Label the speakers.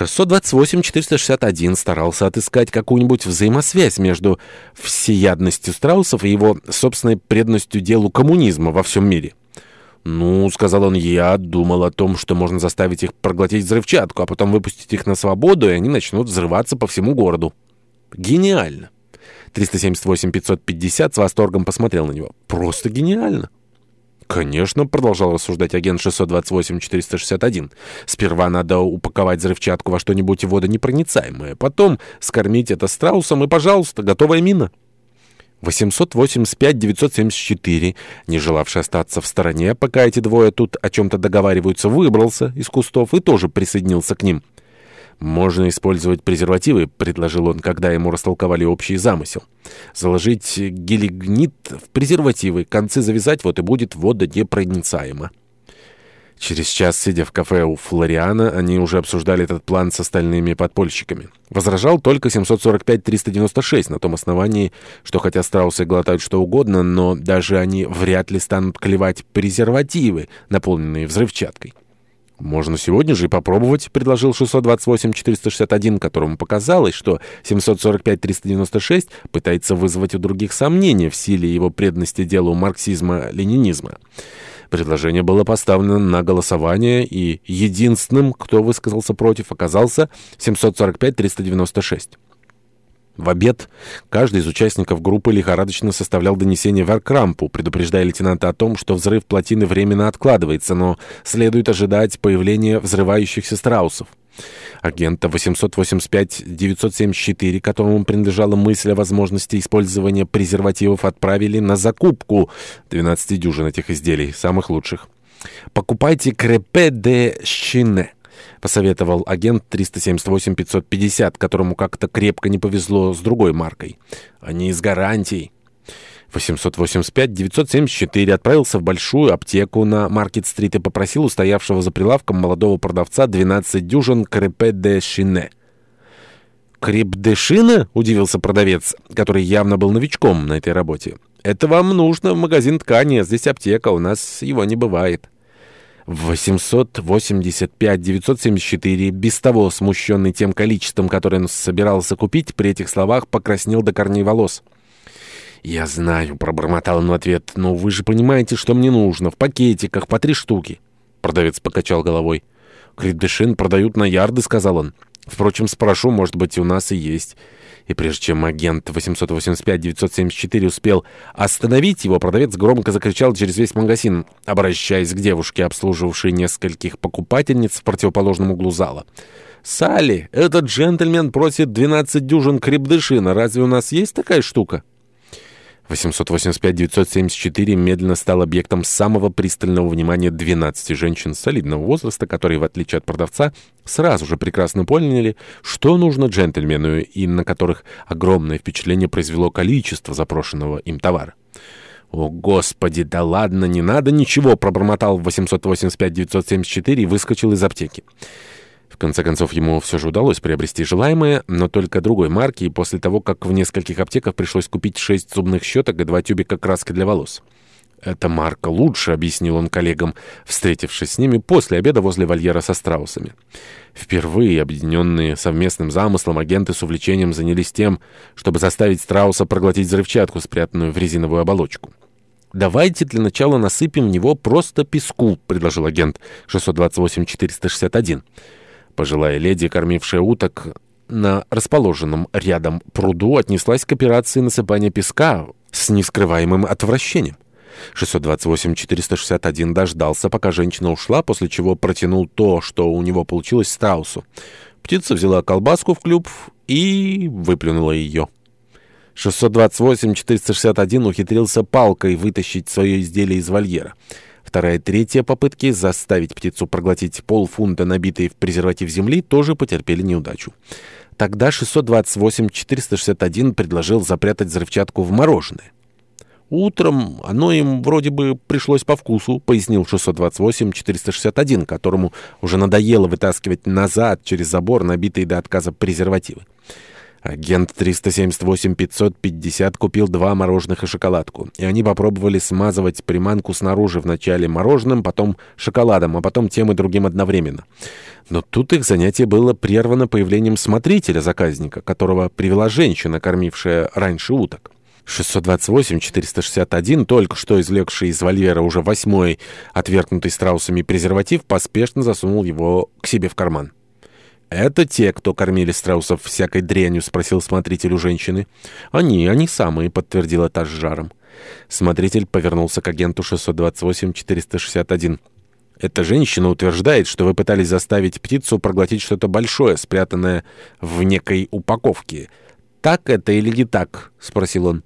Speaker 1: 628-461 старался отыскать какую-нибудь взаимосвязь между всеядностью страусов и его собственной преданностью делу коммунизма во всем мире. «Ну, — сказал он, — я думал о том, что можно заставить их проглотить взрывчатку, а потом выпустить их на свободу, и они начнут взрываться по всему городу». «Гениально!» 378-550 с восторгом посмотрел на него. «Просто гениально!» «Конечно», — продолжал рассуждать агент 628-461. «Сперва надо упаковать взрывчатку во что-нибудь водонепроницаемое, потом скормить это страусом и, пожалуйста, готовая мина». 885-974, не желавший остаться в стороне, пока эти двое тут о чем-то договариваются, выбрался из кустов и тоже присоединился к ним. «Можно использовать презервативы», — предложил он, когда ему растолковали общий замысел. «Заложить гелигнит в презервативы, концы завязать, вот и будет водонепроницаемо». Через час, сидя в кафе у Флориана, они уже обсуждали этот план с остальными подпольщиками. Возражал только 745-396 на том основании, что хотя страусы глотают что угодно, но даже они вряд ли станут клевать презервативы, наполненные взрывчаткой. «Можно сегодня же и попробовать», — предложил 628-461, которому показалось, что 745-396 пытается вызвать у других сомнения в силе его преданности делу марксизма-ленинизма. Предложение было поставлено на голосование, и единственным, кто высказался против, оказался 745-396. В обед каждый из участников группы лихорадочно составлял донесение Варкрампу, предупреждая лейтенанта о том, что взрыв плотины временно откладывается, но следует ожидать появления взрывающихся страусов. Агента 885-974, которому принадлежала мысль о возможности использования презервативов, отправили на закупку 12 дюжин этих изделий, самых лучших. «Покупайте крепе де шине» посоветовал агент 378-550, которому как-то крепко не повезло с другой маркой. Они из гарантий. 885-974 отправился в большую аптеку на Маркет-стрит и попросил у стоявшего за прилавком молодого продавца 12 дюжин крепе де шине. «Креп де шине?» — удивился продавец, который явно был новичком на этой работе. «Это вам нужно в магазин ткани, а здесь аптека, у нас его не бывает». 885-974. Без того, смущенный тем количеством, которое он собирался купить, при этих словах покраснел до корней волос. «Я знаю», — пробормотал он в ответ, — «но вы же понимаете, что мне нужно. В пакетиках по три штуки». Продавец покачал головой. «Кридышин продают на ярды», — сказал он. Впрочем, спрошу, может быть, у нас и есть. И прежде чем агент 885-974 успел остановить его, продавец громко закричал через весь магазин, обращаясь к девушке, обслуживавшей нескольких покупательниц в противоположном углу зала. «Салли, этот джентльмен просит 12 дюжин крепдышина. Разве у нас есть такая штука?» 885-974 медленно стал объектом самого пристального внимания 12 женщин солидного возраста, которые, в отличие от продавца, сразу же прекрасно поняли, что нужно джентльмену и на которых огромное впечатление произвело количество запрошенного им товара. «О, Господи, да ладно, не надо ничего!» — пробормотал 885-974 и выскочил из аптеки. В конце концов, ему все же удалось приобрести желаемое, но только другой марки, и после того, как в нескольких аптеках пришлось купить шесть зубных щеток и два тюбика краски для волос. это марка лучше», — объяснил он коллегам, встретившись с ними после обеда возле вольера со страусами. Впервые объединенные совместным замыслом агенты с увлечением занялись тем, чтобы заставить страуса проглотить взрывчатку, спрятанную в резиновую оболочку. «Давайте для начала насыпем в него просто песку», — предложил агент 628-461. Пожилая леди, кормившая уток на расположенном рядом пруду, отнеслась к операции насыпания песка с нескрываемым отвращением. 628-461 дождался, пока женщина ушла, после чего протянул то, что у него получилось, страусу. Птица взяла колбаску в клюв и выплюнула ее. 628-461 ухитрился палкой вытащить свое изделие из вольера вторая, и третья попытки заставить птицу проглотить полфунта, набитой в презерватив земли, тоже потерпели неудачу. Тогда 628461 предложил запрятать взрывчатку в мороженое. «Утром оно им вроде бы пришлось по вкусу», — пояснил 628-461, которому уже надоело вытаскивать назад через забор набитые до отказа презервативы. Агент 378-550 купил два мороженых и шоколадку. И они попробовали смазывать приманку снаружи вначале мороженым, потом шоколадом, а потом тем и другим одновременно. Но тут их занятие было прервано появлением смотрителя заказника, которого привела женщина, кормившая раньше уток. 628-461, только что извлекший из вольера уже восьмой, отвергнутый страусами презерватив, поспешно засунул его к себе в карман. «Это те, кто кормили страусов всякой дрянью?» — спросил смотритель у женщины. «Они, они самые», — подтвердила та с жаром. Смотритель повернулся к агенту 628-461. «Эта женщина утверждает, что вы пытались заставить птицу проглотить что-то большое, спрятанное в некой упаковке. Так это или не так?» — спросил он.